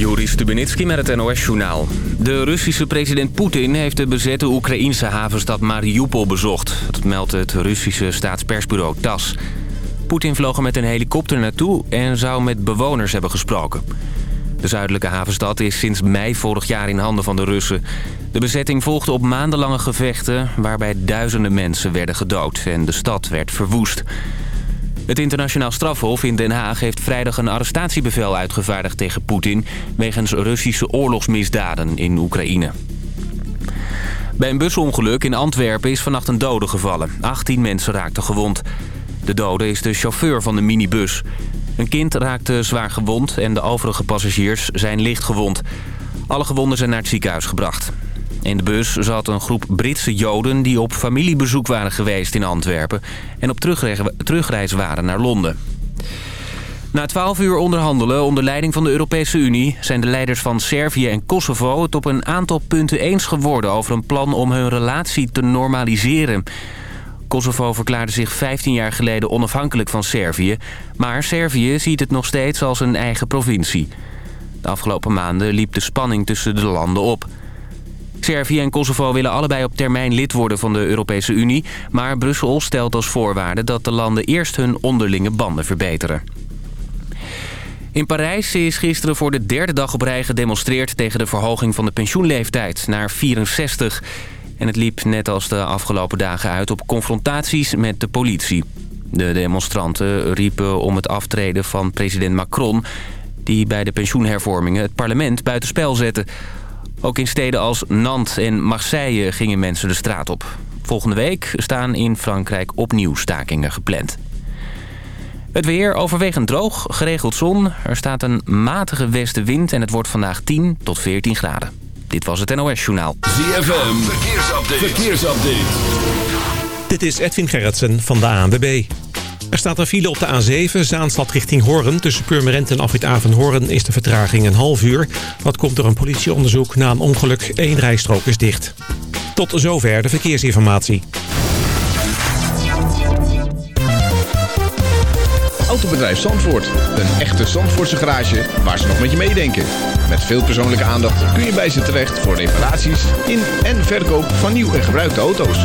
Joris Stubenitski met het NOS-journaal. De Russische president Poetin heeft de bezette Oekraïense havenstad Mariupol bezocht. Dat meldt het Russische staatspersbureau TAS. Poetin vloog er met een helikopter naartoe en zou met bewoners hebben gesproken. De zuidelijke havenstad is sinds mei vorig jaar in handen van de Russen. De bezetting volgde op maandenlange gevechten... waarbij duizenden mensen werden gedood en de stad werd verwoest. Het internationaal strafhof in Den Haag heeft vrijdag een arrestatiebevel uitgevaardigd tegen Poetin... wegens Russische oorlogsmisdaden in Oekraïne. Bij een busongeluk in Antwerpen is vannacht een dode gevallen. 18 mensen raakten gewond. De dode is de chauffeur van de minibus. Een kind raakte zwaar gewond en de overige passagiers zijn licht gewond. Alle gewonden zijn naar het ziekenhuis gebracht. In de bus zat een groep Britse Joden die op familiebezoek waren geweest in Antwerpen... en op terugreis waren naar Londen. Na twaalf uur onderhandelen onder leiding van de Europese Unie... zijn de leiders van Servië en Kosovo het op een aantal punten eens geworden... over een plan om hun relatie te normaliseren. Kosovo verklaarde zich 15 jaar geleden onafhankelijk van Servië... maar Servië ziet het nog steeds als een eigen provincie. De afgelopen maanden liep de spanning tussen de landen op... Servië en Kosovo willen allebei op termijn lid worden van de Europese Unie... maar Brussel stelt als voorwaarde dat de landen eerst hun onderlinge banden verbeteren. In Parijs is gisteren voor de derde dag op rij gedemonstreerd... tegen de verhoging van de pensioenleeftijd naar 64. En het liep net als de afgelopen dagen uit op confrontaties met de politie. De demonstranten riepen om het aftreden van president Macron... die bij de pensioenhervormingen het parlement buitenspel zette... Ook in steden als Nantes en Marseille gingen mensen de straat op. Volgende week staan in Frankrijk opnieuw stakingen gepland. Het weer overwegend droog, geregeld zon. Er staat een matige westenwind en het wordt vandaag 10 tot 14 graden. Dit was het NOS Journaal. ZFM, verkeersupdate. verkeersupdate. Dit is Edwin Gerritsen van de ANWB. Er staat een file op de A7, Zaanstad richting Hoorn. Tussen Purmerend en Afrit Avenhoorn is de vertraging een half uur. Dat komt door een politieonderzoek na een ongeluk. Eén rijstrook is dicht. Tot zover de verkeersinformatie. Autobedrijf Zandvoort. Een echte Zandvoortse garage waar ze nog met je meedenken. Met veel persoonlijke aandacht kun je bij ze terecht voor reparaties in en verkoop van nieuw en gebruikte auto's.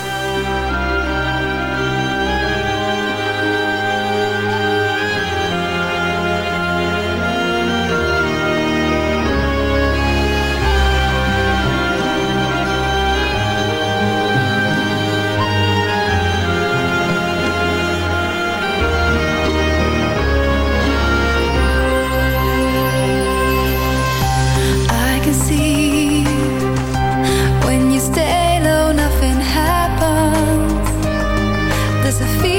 I feel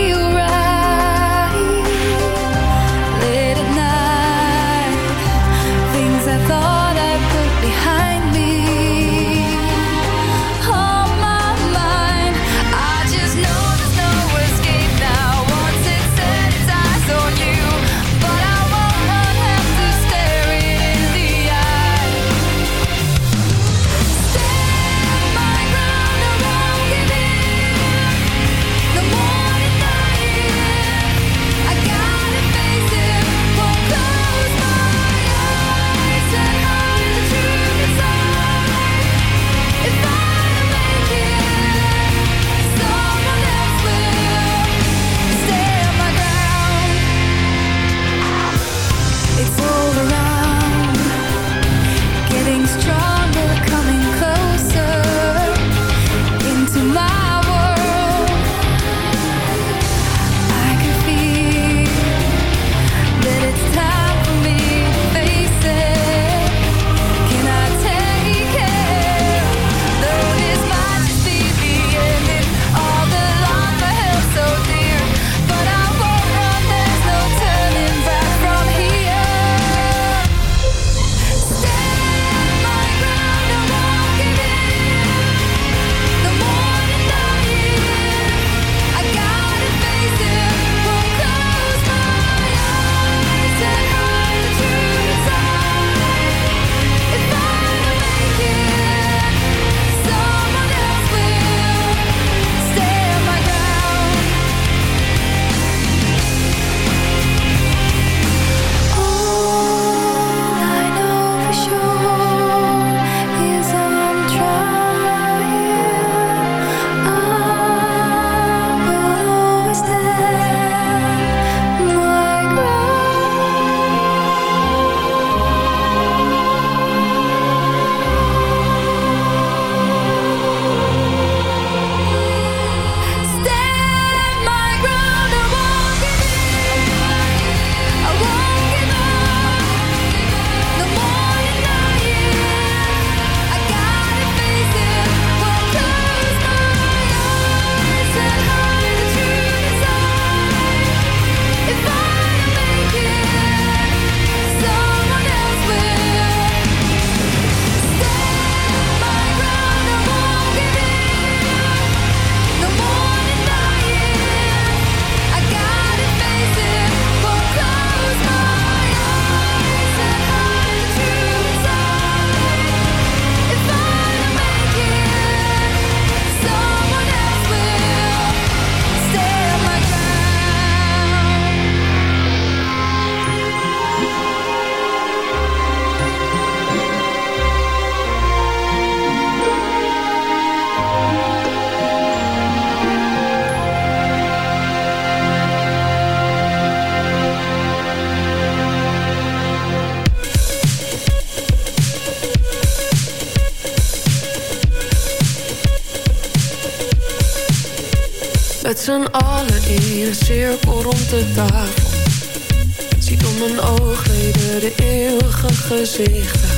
Ziet om mijn oogleden de eeuwige gezichten.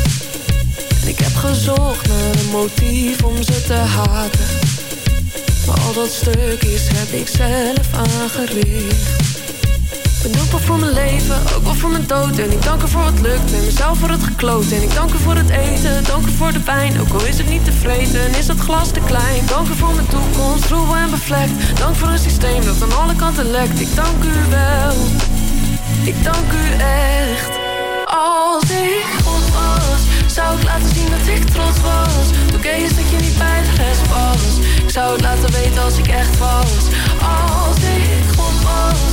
En ik heb gezocht naar een motief om ze te haten. Maar al dat stuk is heb ik zelf aangericht. Ben dankbaar voor mijn leven, ook wel voor mijn dood. En ik dank er voor wat lukt en mezelf voor het gekloot. En ik dank er voor het eten, Ook al is het niet tevreden en is dat glas te klein. Dank er voor mijn toekomst, troebel en bevlekt. Dank voor een systeem dat aan alle kanten lekt. Ik dank u wel, ik dank u echt. Als ik God was, zou ik laten zien dat ik trots was. Oké is dat je niet bij de rest was Ik zou het laten weten als ik echt was. Als ik God was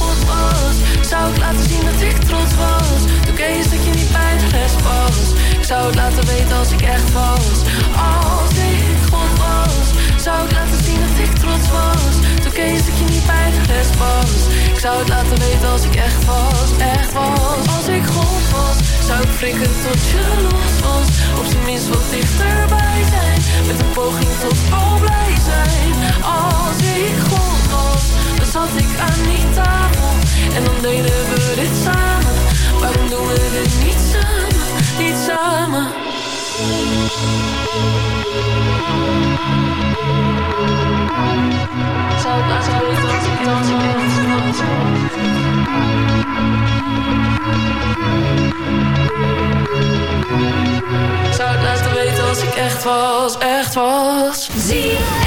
zou ik laten zien dat ik trots was. Oké is dat je niet bij de rest was. Ik zou het laten weten als ik echt was. Als ik God was Zou ik laten zien dat ik trots was. Oké is dat je niet bij de rest was. Ik zou het laten weten als ik echt was Echt was. Als ik God was Zou ik frikken tot je los was. Op zijn minst wat dichterbij zijn Met een poging tot al blij zijn. Als ik God zat ik aan die tafel. En dan deden we dit samen. Waarom doen we dit niet samen, niet samen. Zou het laten weten als ik dans Zou het laten weten als ik echt was, echt was? Zie I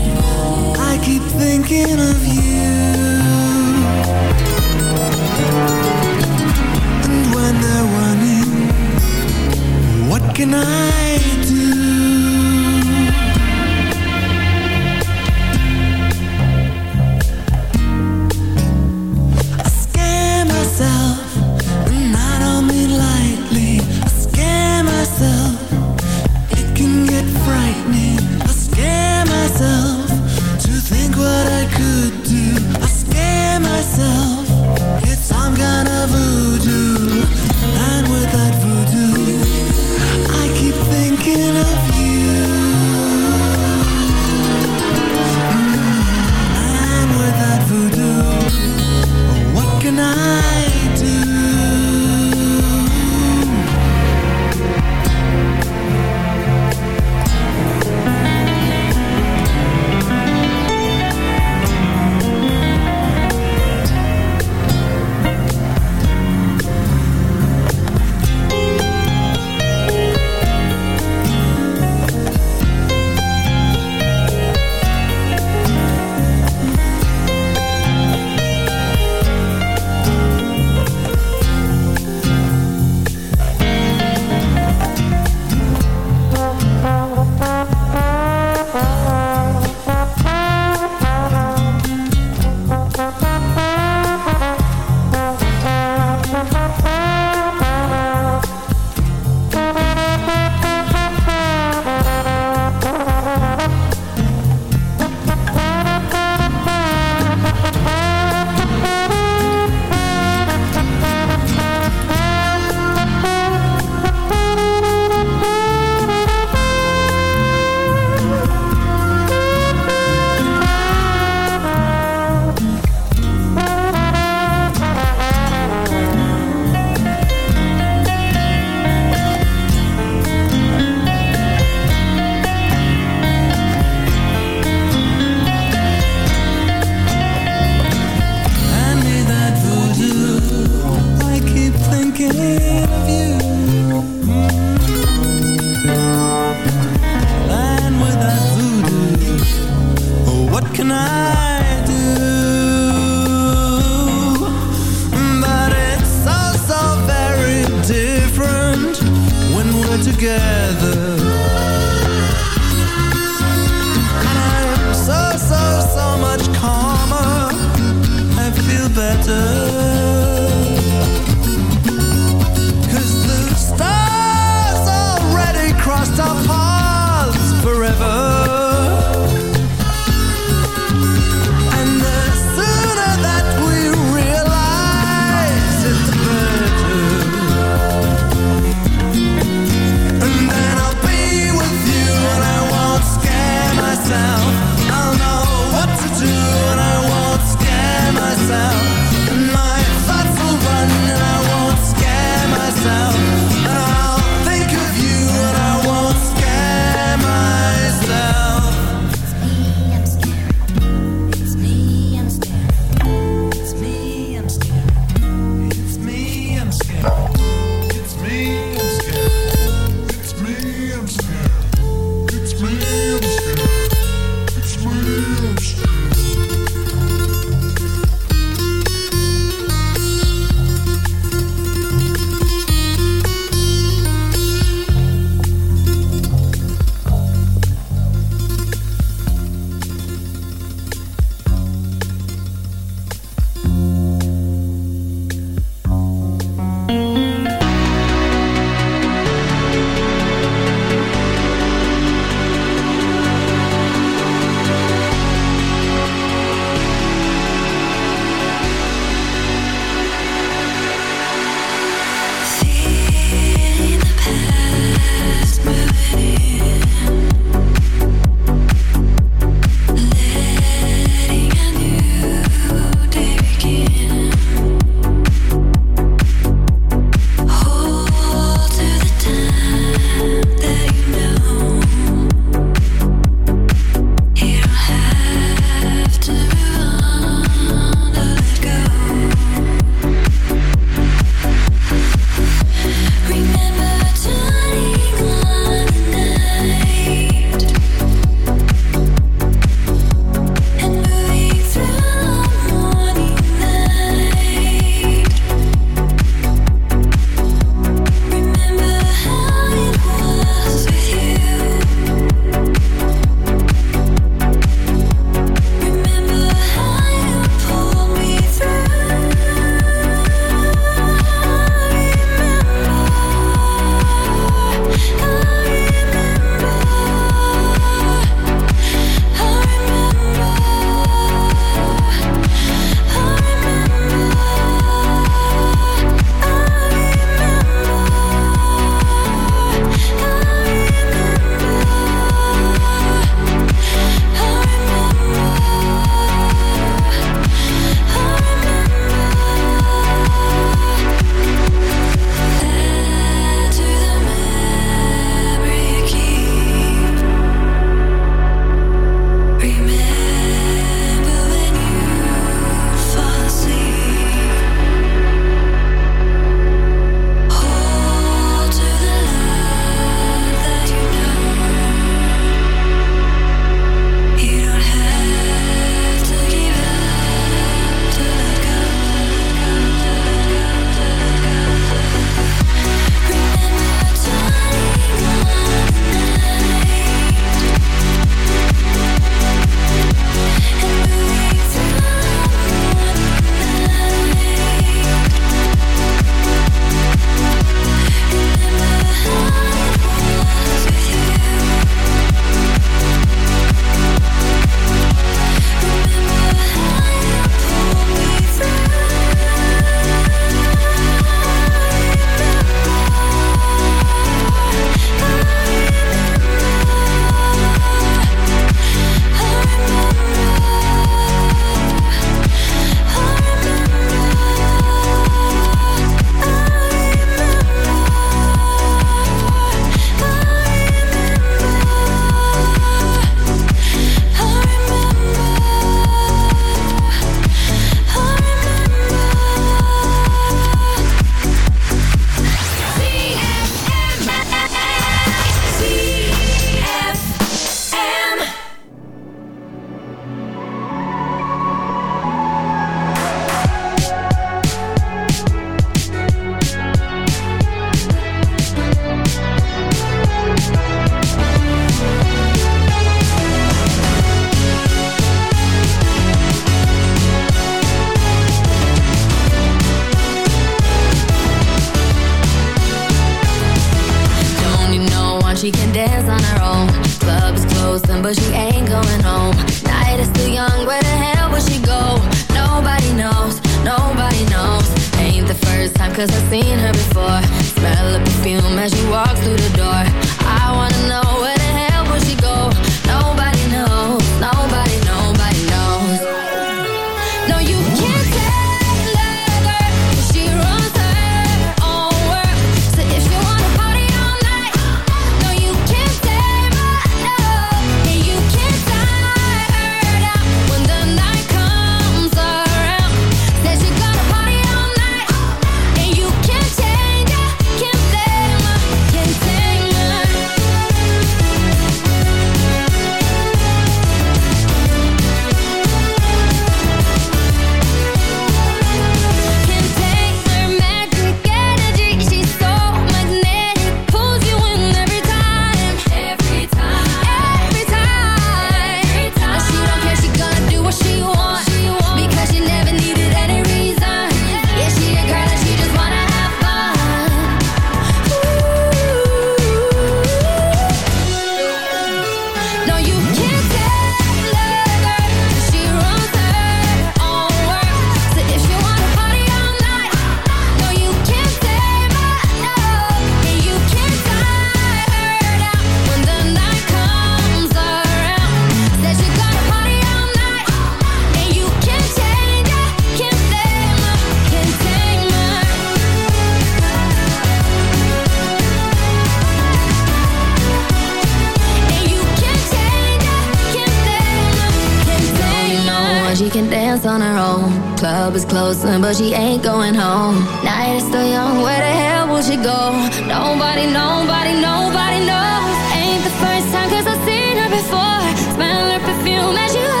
dance on her own. Club is closing, but she ain't going home. Night is still young, where the hell will she go? Nobody, nobody, nobody knows. Ain't the first time, cause I've seen her before. Smell her perfume as you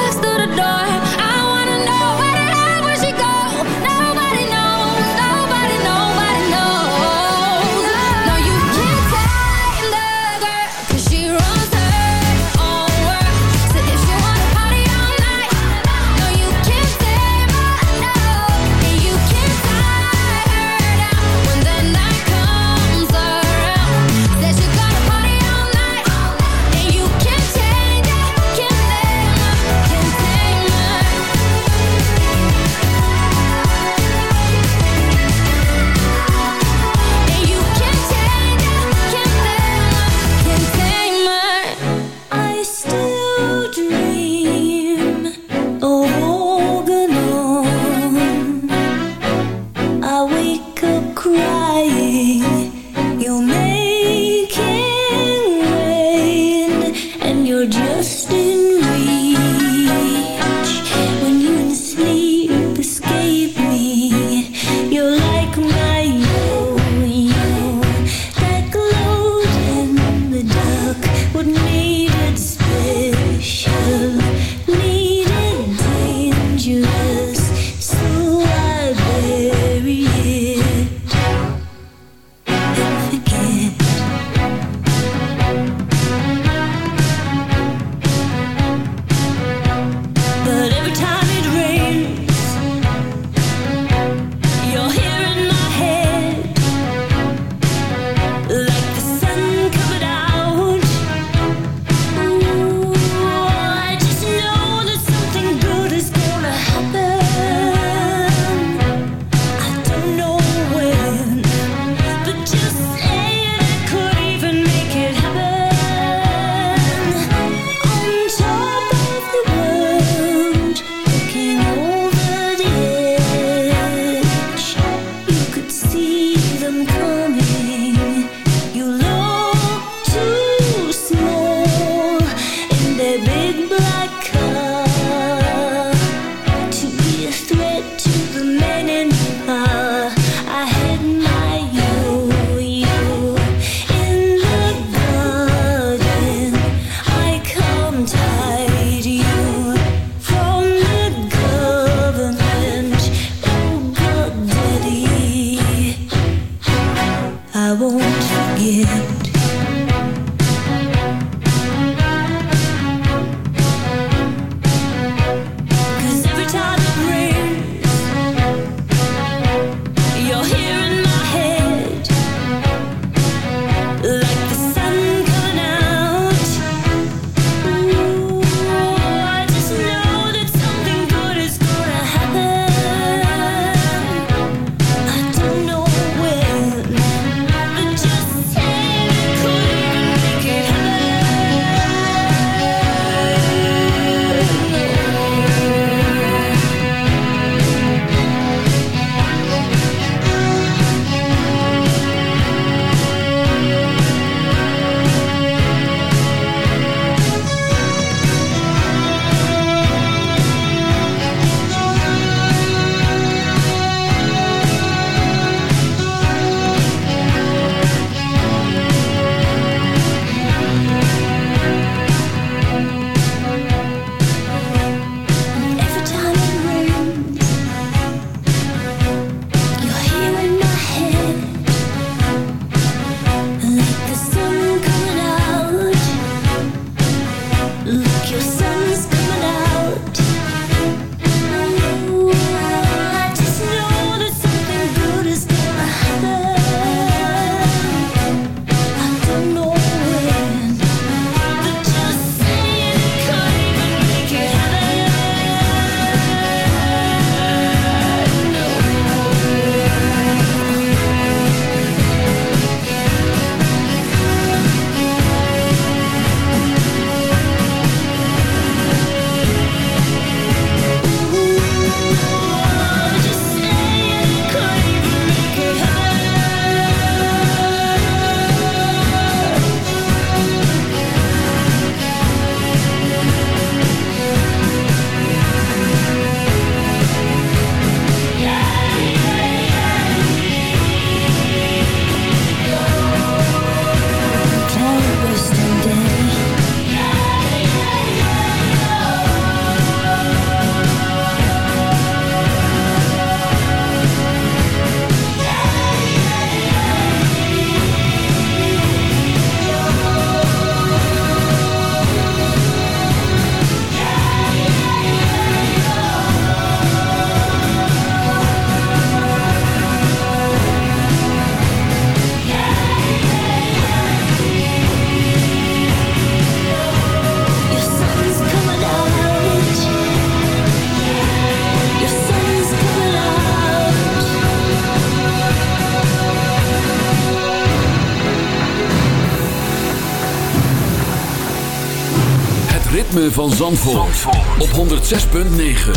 van Zandvoort, op 106.9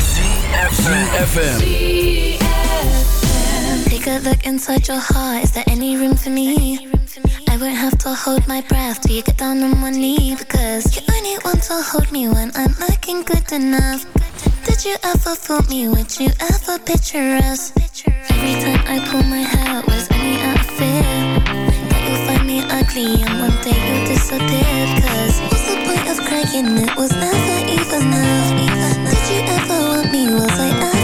CFFM Take a look inside your heart, is there any room for me? I won't have to hold my breath till you get down on one knee Because you only want to hold me when I'm looking good enough. Did you ever fool me, would you ever picture us? Every time I pull my hair was only out of fear That you'll find me ugly and one day you'll disappear Cause of crying, it was never even enough. Did you ever want me, was I ever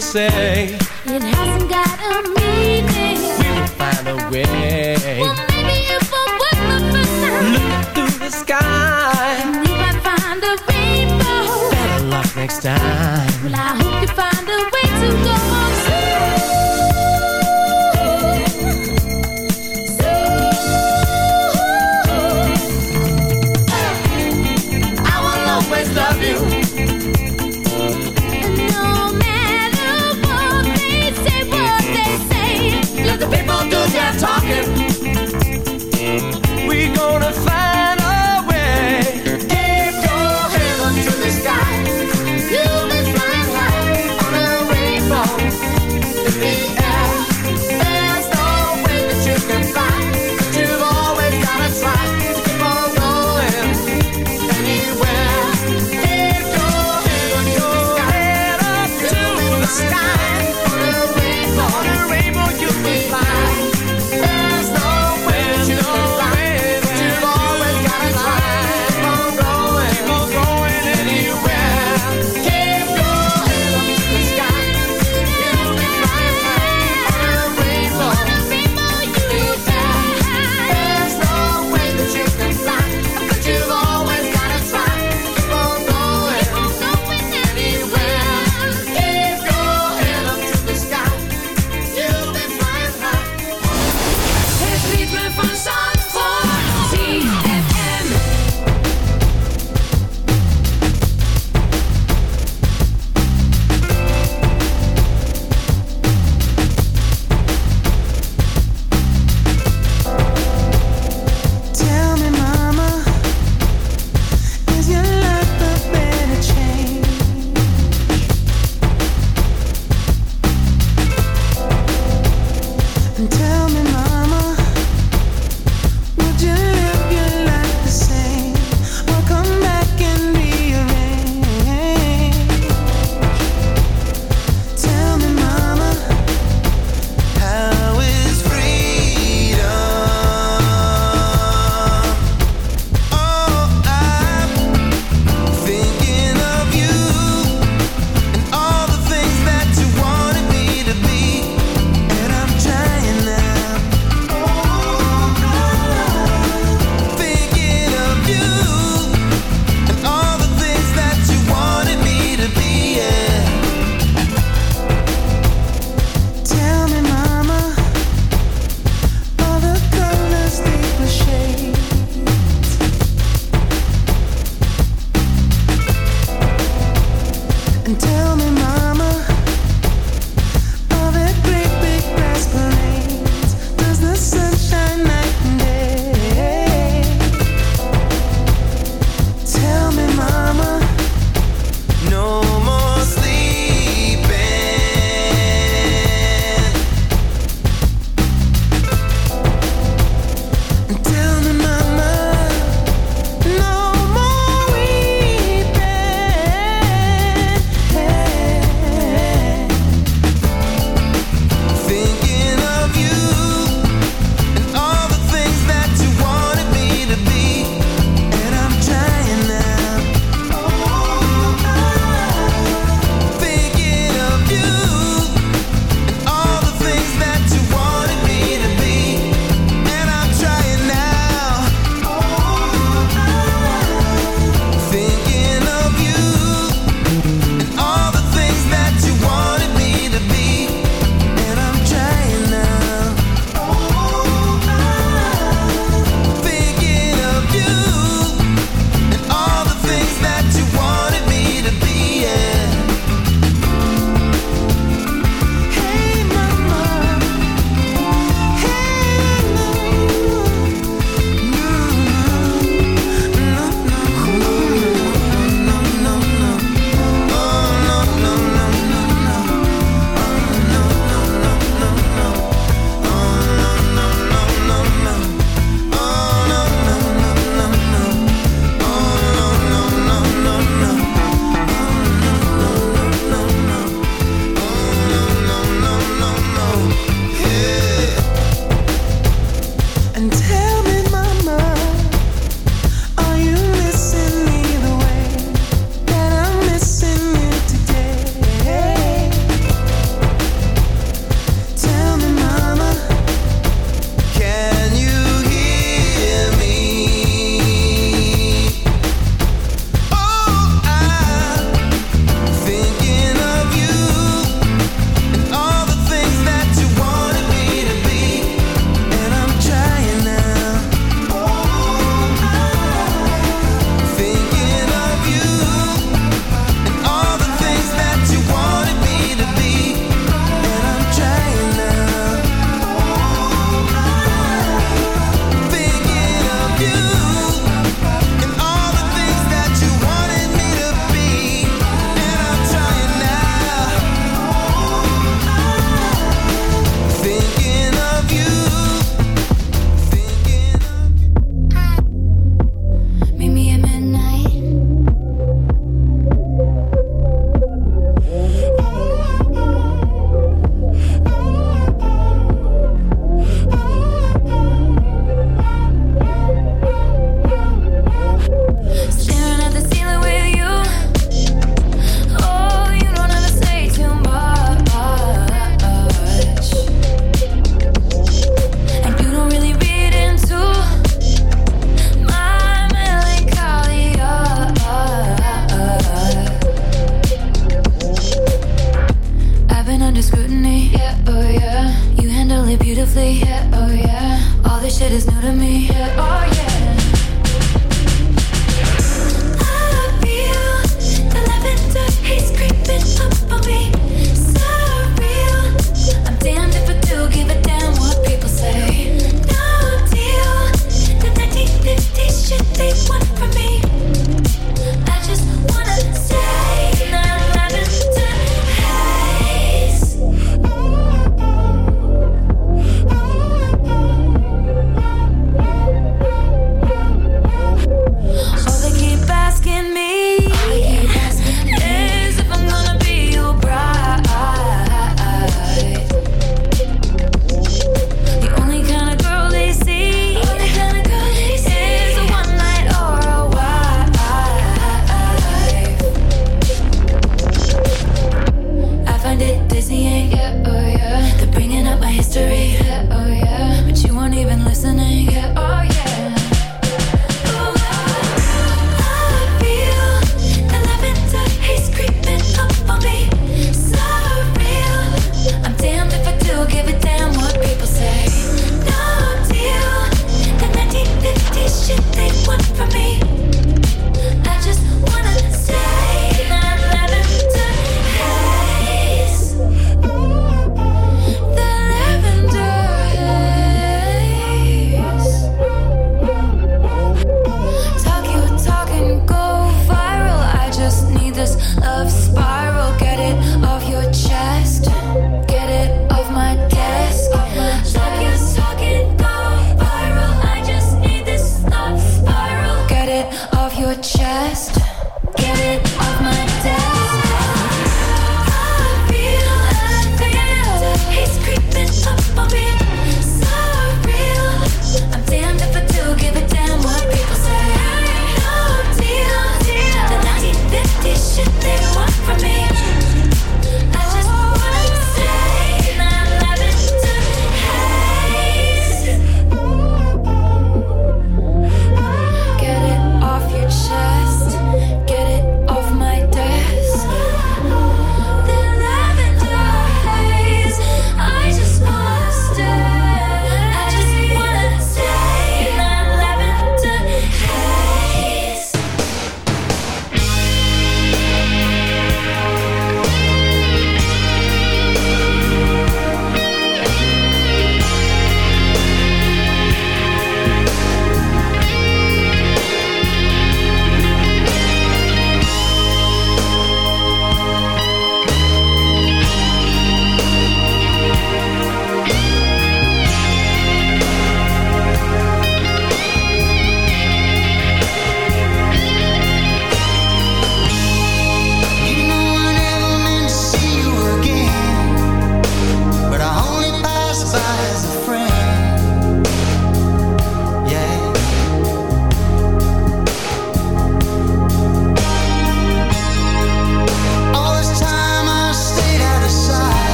Say,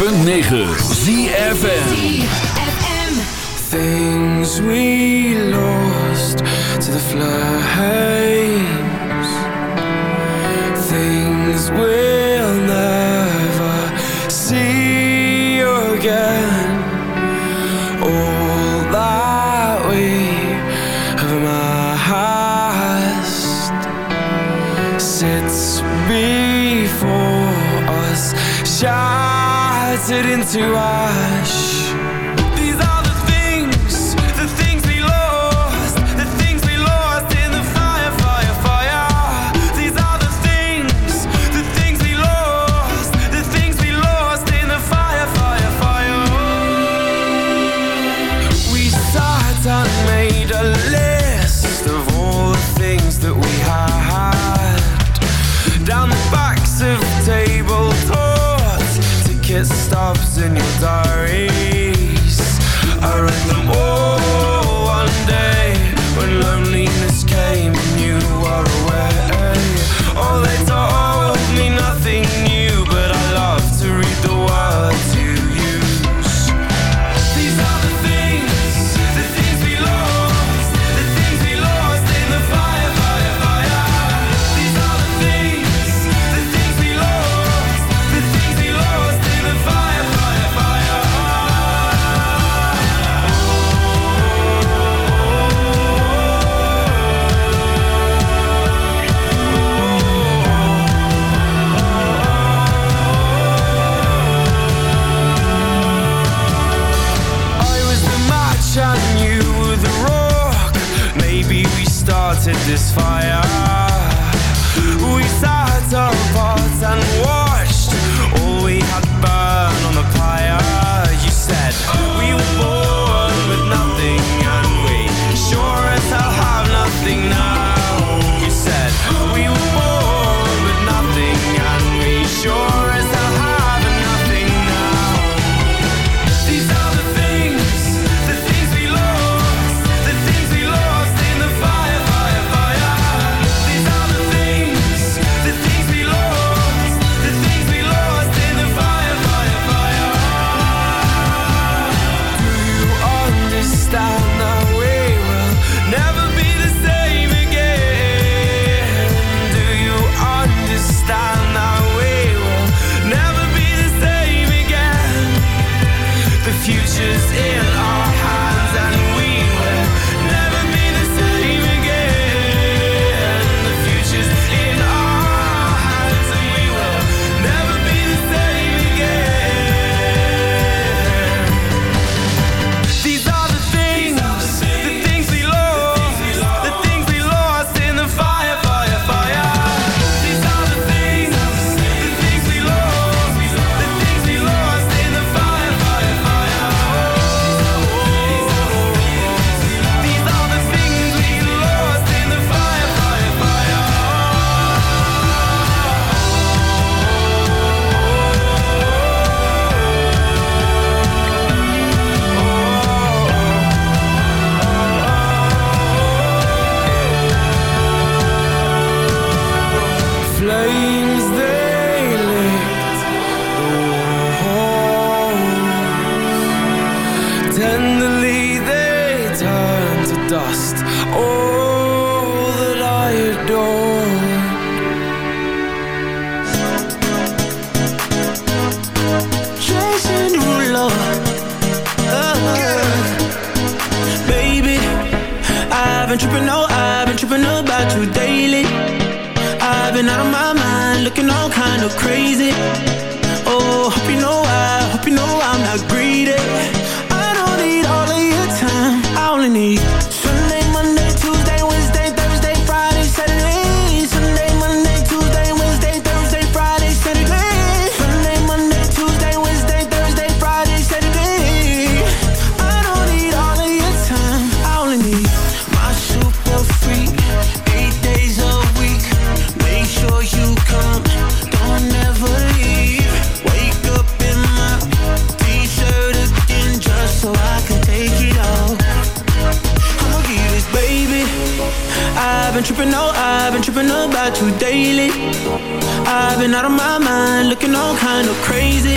.9 stops in your diary. futures in been out of my mind, looking all kind of crazy.